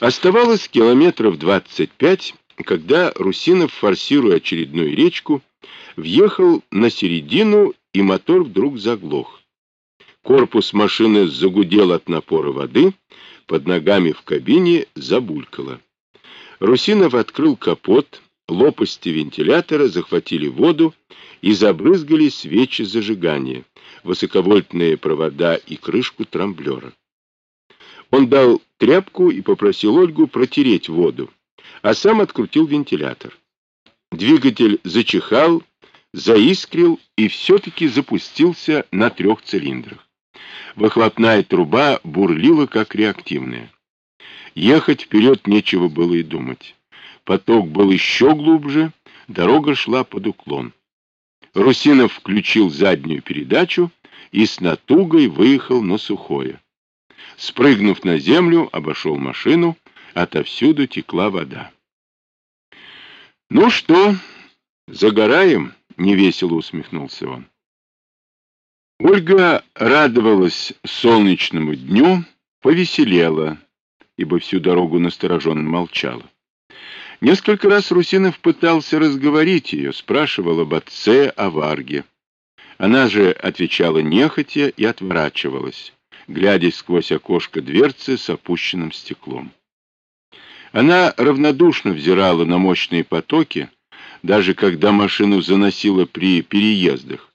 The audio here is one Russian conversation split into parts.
Оставалось километров 25, когда Русинов, форсируя очередную речку, въехал на середину, и мотор вдруг заглох. Корпус машины загудел от напора воды, под ногами в кабине забулькало. Русинов открыл капот, лопасти вентилятора захватили воду и забрызгали свечи зажигания, высоковольтные провода и крышку трамблера. Он дал тряпку и попросил Ольгу протереть воду, а сам открутил вентилятор. Двигатель зачихал, заискрил и все-таки запустился на трех цилиндрах. Выхлопная труба бурлила, как реактивная. Ехать вперед нечего было и думать. Поток был еще глубже, дорога шла под уклон. Русинов включил заднюю передачу и с натугой выехал на сухое. Спрыгнув на землю, обошел машину, отовсюду текла вода. «Ну что, загораем?» — невесело усмехнулся он. Ольга радовалась солнечному дню, повеселела, ибо всю дорогу настороженно молчала. Несколько раз Русинов пытался разговорить ее, спрашивал об отце, о Варге. Она же отвечала нехотя и отворачивалась глядя сквозь окошко дверцы с опущенным стеклом. Она равнодушно взирала на мощные потоки, даже когда машину заносило при переездах,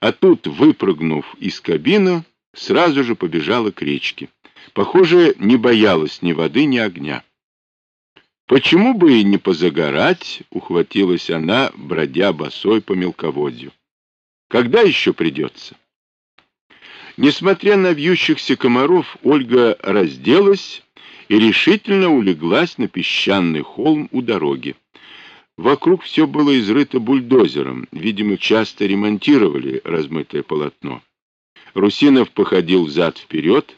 а тут, выпрыгнув из кабины, сразу же побежала к речке. Похоже, не боялась ни воды, ни огня. «Почему бы и не позагорать?» — ухватилась она, бродя босой по мелководью. «Когда еще придется?» Несмотря на вьющихся комаров, Ольга разделась и решительно улеглась на песчаный холм у дороги. Вокруг все было изрыто бульдозером, видимо, часто ремонтировали размытое полотно. Русинов походил взад-вперед,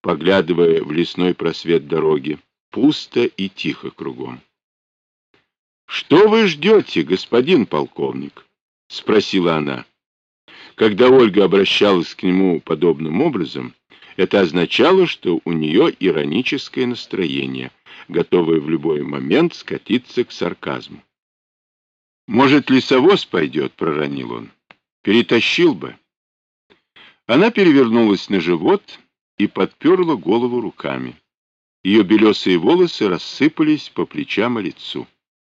поглядывая в лесной просвет дороги. Пусто и тихо кругом. — Что вы ждете, господин полковник? — спросила она. Когда Ольга обращалась к нему подобным образом, это означало, что у нее ироническое настроение, готовое в любой момент скатиться к сарказму. «Может, лесовоз пойдет?» — проронил он. «Перетащил бы». Она перевернулась на живот и подперла голову руками. Ее белесые волосы рассыпались по плечам и лицу.